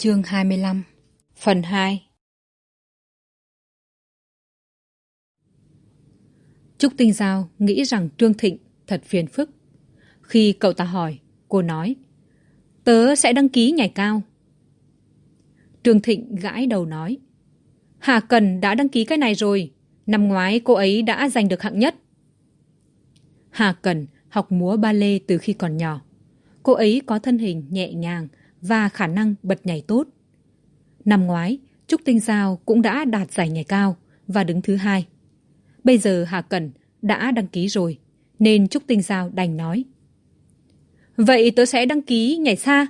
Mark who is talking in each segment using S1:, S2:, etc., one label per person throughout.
S1: Chương hai mươi lăm Phần hai Trúc Tinh Giao nghĩ rằng Trương Thịnh thật phiền phức. Khi cậu ta hỏi, cô nói Tớ sẽ đăng ký nhảy cao. Trương Thịnh gãi đầu nói Hà Cần đã đăng ký cái này rồi. Năm ngoái cô ấy đã giành được hạng nhất. Hà Cần học múa ba lê từ khi còn nhỏ. Cô ấy có thân hình nhẹ nhàng và khả năng bật nhảy tốt. Năm ngoái, Trúc Tinh Giao cũng đã đạt giải nhảy cao và đứng thứ hai. Bây giờ Hà Cẩn đã đăng ký rồi, nên Trúc Tinh Giao đành nói. Vậy tớ sẽ đăng ký nhảy xa.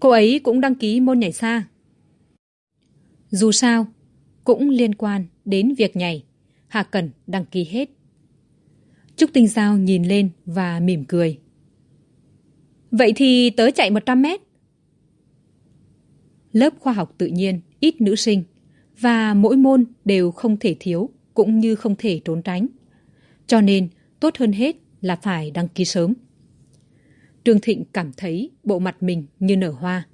S1: Cô ấy cũng đăng ký môn nhảy xa. Dù sao, cũng liên quan đến việc nhảy, Hà Cẩn đăng ký hết. Trúc Tinh Giao nhìn lên và mỉm cười. Vậy thì tớ chạy một trăm mét. Lớp khoa học tự nhiên ít nữ sinh và mỗi môn đều không thể thiếu cũng như không thể trốn tránh. Cho nên tốt hơn hết là phải đăng ký sớm. Trương Thịnh cảm thấy bộ mặt mình như nở hoa.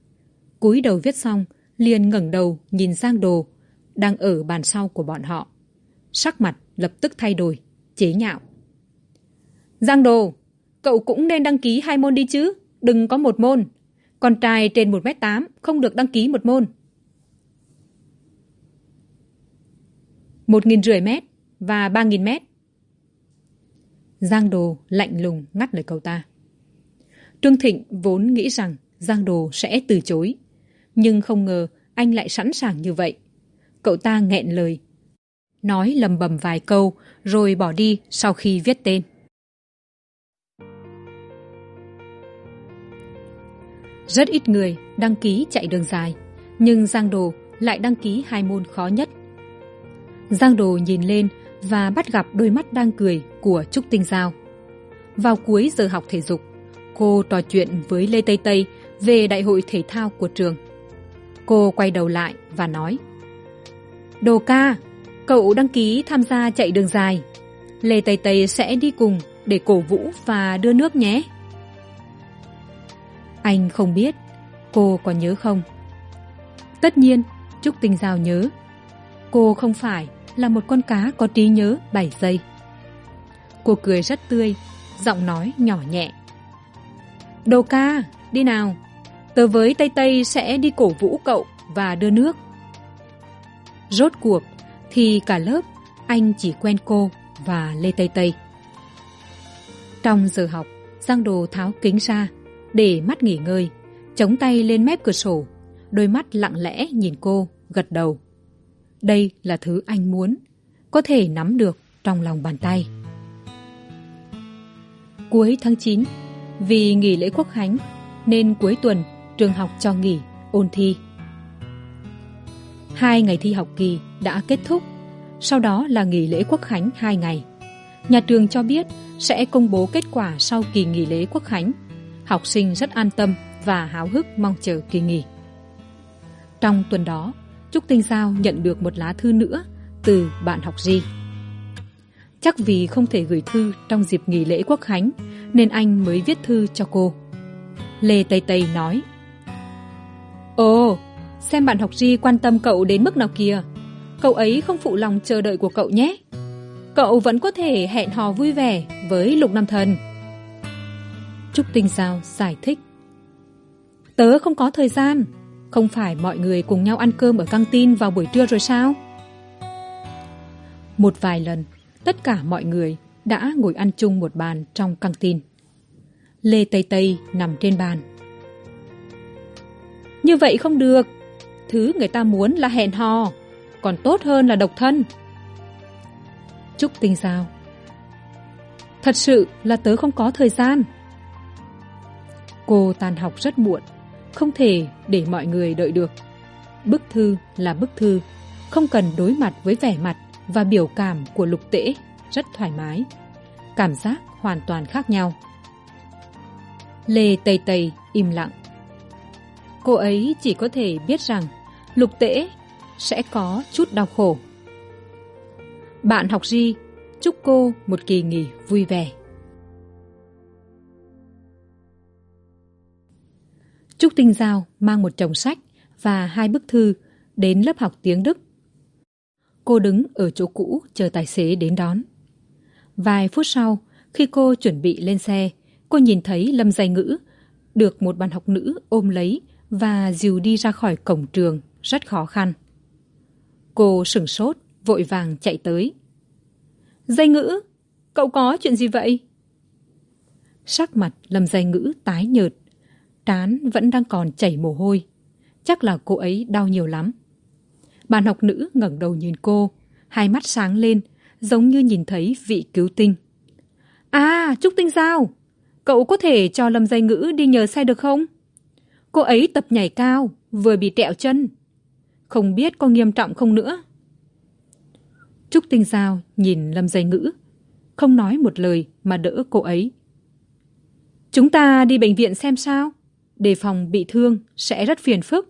S1: cúi đầu viết xong, liền ngẩng đầu nhìn Giang Đồ đang ở bàn sau của bọn họ. Sắc mặt lập tức thay đổi, chế nhạo. Giang Đồ, cậu cũng nên đăng ký hai môn đi chứ đừng có một môn. Con trai trên một m tám không được đăng ký một môn. một nghìn rưỡi mét và ba nghìn mét. Giang Đồ lạnh lùng ngắt lời cậu ta. Trương Thịnh vốn nghĩ rằng Giang Đồ sẽ từ chối. Nhưng không ngờ anh lại sẵn sàng như vậy. Cậu ta nghẹn lời. Nói lầm bầm vài câu rồi bỏ đi sau khi viết tên. Rất ít người đăng ký chạy đường dài, nhưng Giang Đồ lại đăng ký hai môn khó nhất. Giang Đồ nhìn lên và bắt gặp đôi mắt đang cười của Trúc Tinh Giao. Vào cuối giờ học thể dục, cô trò chuyện với Lê Tây Tây về đại hội thể thao của trường. Cô quay đầu lại và nói Đồ ca, cậu đăng ký tham gia chạy đường dài. Lê Tây Tây sẽ đi cùng để cổ vũ và đưa nước nhé. Anh không biết, cô có nhớ không? Tất nhiên, Trúc Tinh Giao nhớ. Cô không phải là một con cá có trí nhớ bảy giây. Cô cười rất tươi, giọng nói nhỏ nhẹ. Đồ ca, đi nào. Tớ với Tây Tây sẽ đi cổ vũ cậu và đưa nước. Rốt cuộc thì cả lớp anh chỉ quen cô và Lê Tây Tây. Trong giờ học, Giang Đồ tháo kính ra để mắt nghỉ ngơi, chống tay lên mép cửa sổ, đôi mắt lặng lẽ nhìn cô, gật đầu. Đây là thứ anh muốn, có thể nắm được trong lòng bàn tay. Cuối tháng chín, vì nghỉ lễ quốc khánh nên cuối tuần trường học cho nghỉ, ôn thi. Hai ngày thi học kỳ đã kết thúc, sau đó là nghỉ lễ quốc khánh hai ngày. Nhà trường cho biết sẽ công bố kết quả sau kỳ nghỉ lễ quốc khánh học sinh rất an tâm và háo hức mong chờ kỳ nghỉ. Trong tuần đó, trúc tinh giao nhận được một lá thư nữa từ bạn học di. Chắc vì không thể gửi thư trong dịp nghỉ lễ quốc khánh, nên anh mới viết thư cho cô. Lê tây tây nói, ồ, xem bạn học di quan tâm cậu đến mức nào kìa. Cậu ấy không phụ lòng chờ đợi của cậu nhé. Cậu vẫn có thể hẹn hò vui vẻ với lục nam thần. Trúc Tinh Giao giải thích. Tớ không có thời gian. Không phải mọi người cùng nhau ăn cơm ở căng tin vào buổi trưa rồi sao? Một vài lần, tất cả mọi người đã ngồi ăn chung một bàn trong căng tin. Lê Tây Tây nằm trên bàn. Như vậy không được. Thứ người ta muốn là hẹn hò, còn tốt hơn là độc thân. Trúc Tinh Giao Thật sự là tớ không có thời gian cô tan học rất muộn, không thể để mọi người đợi được. Bức thư là bức thư, không cần đối mặt với vẻ mặt và biểu cảm của lục tễ, rất thoải mái. Cảm giác hoàn toàn khác nhau. Lê tây tây im lặng. Cô ấy chỉ có thể biết rằng lục tễ sẽ có chút đau khổ. Bạn học di chúc cô một kỳ nghỉ vui vẻ. Trúc tinh giao mang một chồng sách và hai bức thư đến lớp học tiếng đức. Cô đứng ở chỗ cũ chờ tài xế đến đón. Vài phút sau, khi cô chuẩn bị lên xe, cô nhìn thấy lâm dây ngữ được một bạn học nữ ôm lấy và dìu đi ra khỏi cổng trường, rất khó khăn. Cô sửng sốt, vội vàng chạy tới. Dây ngữ, cậu có chuyện gì vậy? Sắc mặt lâm dây ngữ tái nhợt trán vẫn đang còn chảy mồ hôi. Chắc là cô ấy đau nhiều lắm. Bạn học nữ ngẩng đầu nhìn cô, hai mắt sáng lên, giống như nhìn thấy vị cứu tinh. À trúc tinh giao cậu có thể cho lâm dây ngữ đi nhờ xe được không? Cô ấy tập nhảy cao, vừa bị tẹo chân. Không biết có nghiêm trọng không nữa? Trúc tinh giao nhìn lâm dây ngữ, không nói một lời mà đỡ cô ấy. Chúng ta đi bệnh viện xem sao đề phòng bị thương sẽ rất phiền phức.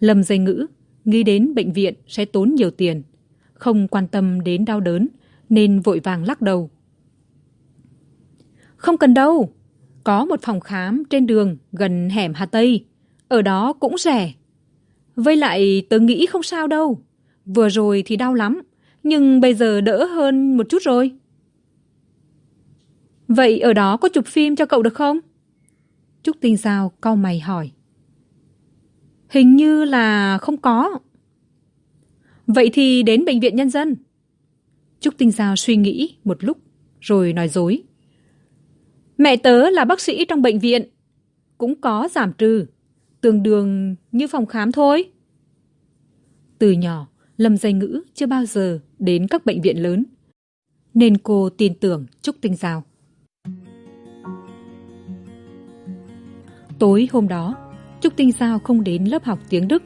S1: Lâm dây ngữ nghĩ đến bệnh viện sẽ tốn nhiều tiền, không quan tâm đến đau đớn nên vội vàng lắc đầu. Không cần đâu, có một phòng khám trên đường gần hẻm hà tây, ở đó cũng rẻ. Với lại tớ nghĩ không sao đâu, vừa rồi thì đau lắm, nhưng bây giờ đỡ hơn một chút rồi. Vậy ở đó có chụp phim cho cậu được không? Trúc tinh giao cau mày hỏi. Hình như là không có. Vậy thì đến bệnh viện nhân dân. Trúc tinh giao suy nghĩ một lúc, rồi nói dối. Mẹ tớ là bác sĩ trong bệnh viện. Cũng có giảm trừ, tương đương như phòng khám thôi. Từ nhỏ, lâm dây ngữ chưa bao giờ đến các bệnh viện lớn. Nên cô tin tưởng trúc tinh giao. Tối hôm đó, trúc tinh giao không đến lớp học tiếng đức.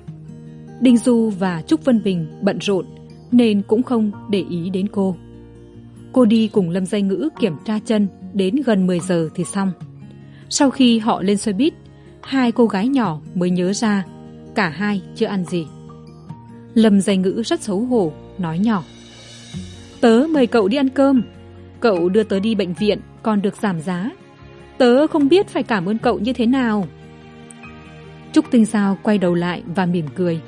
S1: Đinh du và trúc vân bình bận rộn nên cũng không để ý đến cô. Cô đi cùng lâm dây ngữ kiểm tra chân đến gần 10 giờ thì xong. Sau khi họ lên xe buýt, hai cô gái nhỏ mới nhớ ra cả hai chưa ăn gì. Lâm dây ngữ rất xấu hổ, nói nhỏ, tớ mời cậu đi ăn cơm. Cậu đưa tớ đi bệnh viện còn được giảm giá tớ không biết phải cảm ơn cậu như thế nào. Trúc tinh sao quay đầu lại và mỉm cười.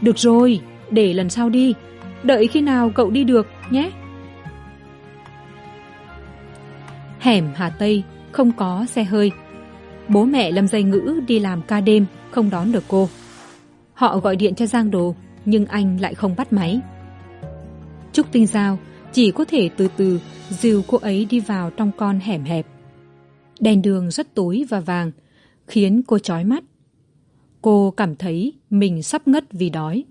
S1: Được rồi, để lần sau đi. Đợi khi nào cậu đi được nhé. Hẻm hà tây không có xe hơi. Bố mẹ lâm dây ngữ đi làm ca đêm không đón được cô. Họ gọi điện cho giang đồ, nhưng anh lại không bắt máy. Trúc tinh giao chỉ có thể từ từ dìu cô ấy đi vào trong con hẻm hẹp đèn đường rất tối và vàng, khiến cô chói mắt. Cô cảm thấy mình sắp ngất vì đói.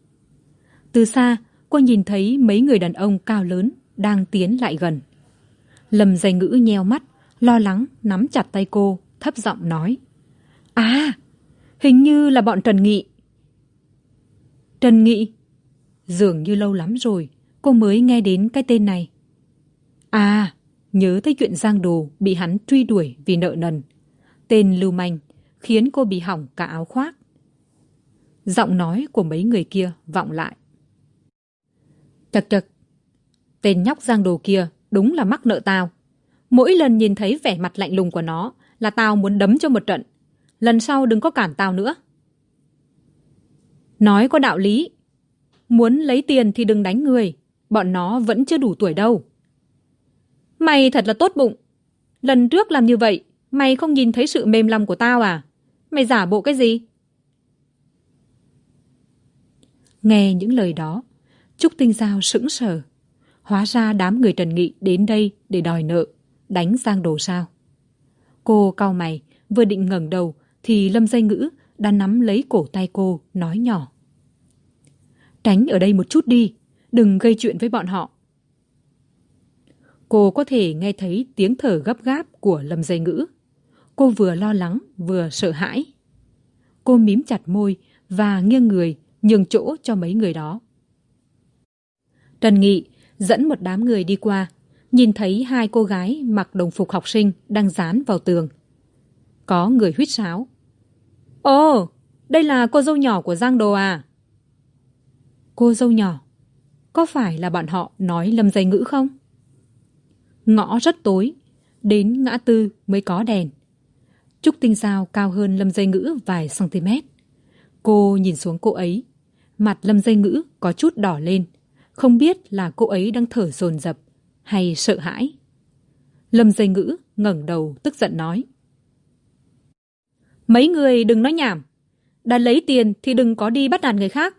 S1: Từ xa, cô nhìn thấy mấy người đàn ông cao lớn đang tiến lại gần. Lâm dày ngữ nheo mắt, lo lắng nắm chặt tay cô, thấp giọng nói à hình như là bọn trần nghị. Trần nghị? Dường như lâu lắm rồi, cô mới nghe đến cái tên này. À nhớ tới chuyện giang đồ bị hắn truy đuổi vì nợ nần. Tên lưu manh khiến cô bị hỏng cả áo khoác. Giọng nói của mấy người kia vọng lại. Chật chật, tên nhóc giang đồ kia đúng là mắc nợ tao. Mỗi lần nhìn thấy vẻ mặt lạnh lùng của nó là tao muốn đấm cho một trận. Lần sau đừng có cản tao nữa. Nói có đạo lý, muốn lấy tiền thì đừng đánh người, bọn nó vẫn chưa đủ tuổi đâu mày thật là tốt bụng. Lần trước làm như vậy, mày không nhìn thấy sự mềm lòng của tao à? Mày giả bộ cái gì? Nghe những lời đó, trúc tinh giao sững sờ. Hóa ra đám người trần nghị đến đây để đòi nợ, đánh giang đồ sao. Cô cau mày, vừa định ngẩng đầu thì lâm dây ngữ đã nắm lấy cổ tay cô, nói nhỏ. Tránh ở đây một chút đi, đừng gây chuyện với bọn họ cô có thể nghe thấy tiếng thở gấp gáp của lâm dây ngữ. Cô vừa lo lắng, vừa sợ hãi. Cô mím chặt môi và nghiêng người, nhường chỗ cho mấy người đó. Trần nghị dẫn một đám người đi qua, nhìn thấy hai cô gái mặc đồng phục học sinh đang dán vào tường. Có người huýt sáo. Ồ, đây là cô dâu nhỏ của giang đồ à? Cô dâu nhỏ? Có phải là bọn họ nói lâm dây ngữ không? Ngõ rất tối, đến ngã tư mới có đèn. Trúc tinh giao cao hơn lâm dây ngữ vài cm cô nhìn xuống cô ấy, mặt lâm dây ngữ có chút đỏ lên, không biết là cô ấy đang thở dồn dập hay sợ hãi. Lâm dây ngữ ngẩng đầu tức giận nói, mấy người đừng nói nhảm, đã lấy tiền thì đừng có đi bắt nạt người khác.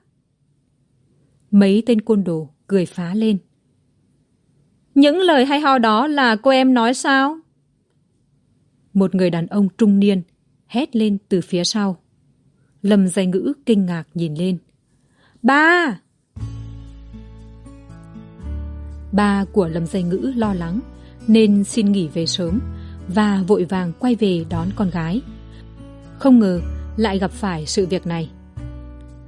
S1: Mấy tên côn đồ cười phá lên những lời hay ho đó là cô em nói sao? Một người đàn ông trung niên hét lên từ phía sau. Lâm dây ngữ kinh ngạc nhìn lên. Ba! Ba của lâm dây ngữ lo lắng, nên xin nghỉ về sớm và vội vàng quay về đón con gái. Không ngờ lại gặp phải sự việc này.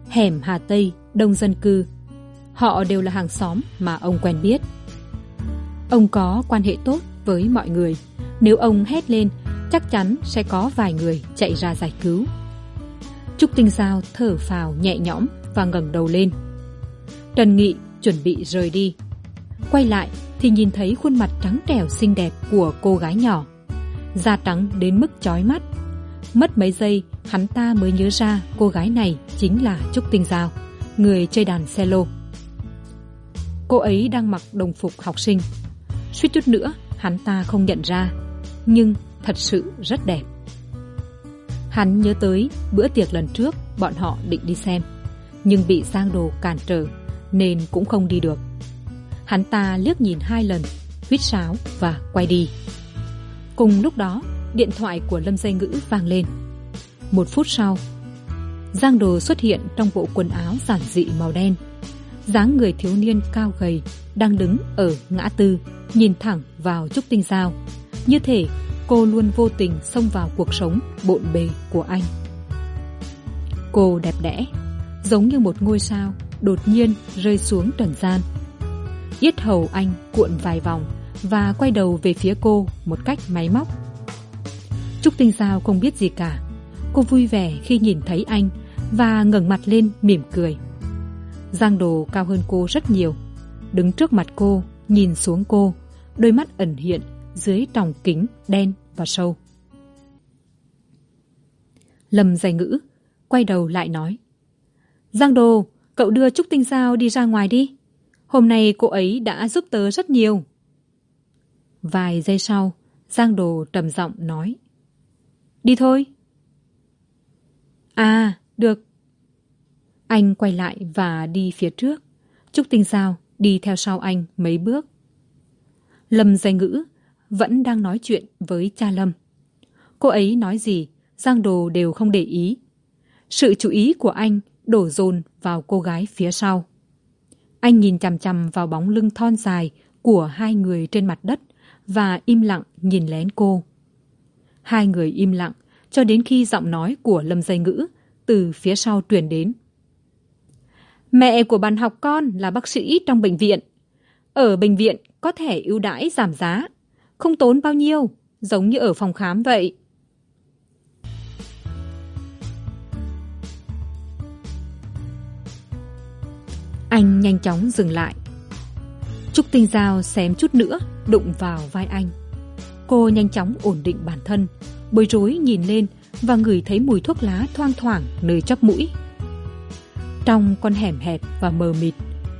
S1: Hẻm hà tây, đông dân cư. Họ đều là hàng xóm mà ông quen biết ông có quan hệ tốt với mọi người. Nếu ông hét lên, chắc chắn sẽ có vài người chạy ra giải cứu. Trúc tinh giao thở phào nhẹ nhõm và ngẩng đầu lên. Trần nghị chuẩn bị rời đi. Quay lại thì nhìn thấy khuôn mặt trắng trẻo xinh đẹp của cô gái nhỏ. Da trắng đến mức chói mắt. Mất mấy giây, hắn ta mới nhớ ra cô gái này chính là trúc tinh giao, người chơi đàn cello. Cô ấy đang mặc đồng phục học sinh suýt chút nữa, hắn ta không nhận ra, nhưng thật sự rất đẹp. Hắn nhớ tới bữa tiệc lần trước bọn họ định đi xem, nhưng bị giang đồ cản trở nên cũng không đi được. Hắn ta liếc nhìn hai lần, huýt sáo và quay đi. Cùng lúc đó, điện thoại của lâm dây ngữ vang lên. Một phút sau, giang đồ xuất hiện trong bộ quần áo giản dị màu đen. dáng người thiếu niên cao gầy đang đứng ở ngã tư nhìn thẳng vào trúc tinh giao. Như thể cô luôn vô tình xông vào cuộc sống bộn bề của anh. Cô đẹp đẽ, giống như một ngôi sao, đột nhiên rơi xuống trần gian. Yết hầu anh cuộn vài vòng và quay đầu về phía cô một cách máy móc. Trúc tinh giao không biết gì cả. Cô vui vẻ khi nhìn thấy anh và ngẩng mặt lên mỉm cười. Giang đồ cao hơn cô rất nhiều. Đứng trước mặt cô nhìn xuống cô, đôi mắt ẩn hiện dưới tròng kính đen và sâu. Lâm giải ngữ quay đầu lại nói, giang đồ, cậu đưa trúc tinh giao đi ra ngoài đi. Hôm nay cô ấy đã giúp tớ rất nhiều. Vài giây sau, giang đồ trầm giọng nói, đi thôi. À được. Anh quay lại và đi phía trước. Trúc tinh giao đi theo sau anh mấy bước. Lâm dây ngữ vẫn đang nói chuyện với cha lâm. Cô ấy nói gì, giang đồ đều không để ý. Sự chú ý của anh đổ dồn vào cô gái phía sau. Anh nhìn chằm chằm vào bóng lưng thon dài của hai người trên mặt đất và im lặng nhìn lén cô. Hai người im lặng cho đến khi giọng nói của lâm dây ngữ từ phía sau truyền đến mẹ của bạn học con là bác sĩ trong bệnh viện. Ở bệnh viện có thể ưu đãi giảm giá, không tốn bao nhiêu, giống như ở phòng khám vậy. Anh nhanh chóng dừng lại. Trúc tinh giao xém chút nữa, đụng vào vai anh. Cô nhanh chóng ổn định bản thân, bối rối nhìn lên và ngửi thấy mùi thuốc lá thoang thoảng nơi chóp mũi trong con hẻm hẹp và mờ mịt,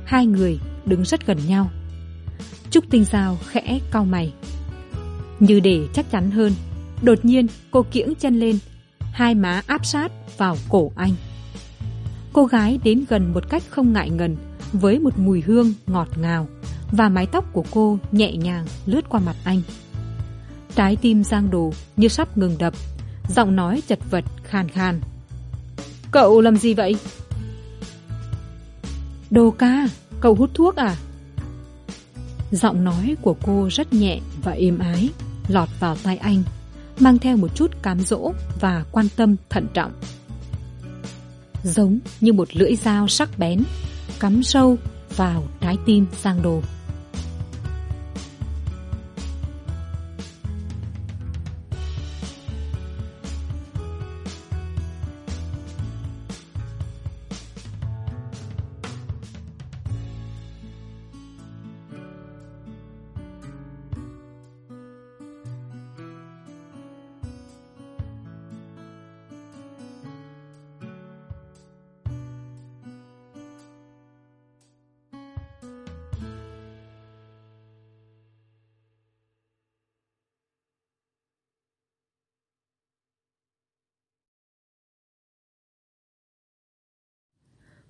S1: hai người đứng rất gần nhau. Trúc tinh giao khẽ cau mày. Như để chắc chắn hơn, đột nhiên cô kiễng chân lên, hai má áp sát vào cổ anh. Cô gái đến gần một cách không ngại ngần, với một mùi hương ngọt ngào và mái tóc của cô nhẹ nhàng lướt qua mặt anh. Trái tim giang đồ như sắp ngừng đập, giọng nói chật vật khàn khàn. Cậu làm gì vậy? Đồ ca, cậu hút thuốc à? Giọng nói của cô rất nhẹ và êm ái, lọt vào tai anh, mang theo một chút cám dỗ và quan tâm thận trọng. Giống như một lưỡi dao sắc bén, cắm sâu vào trái tim giang đồ.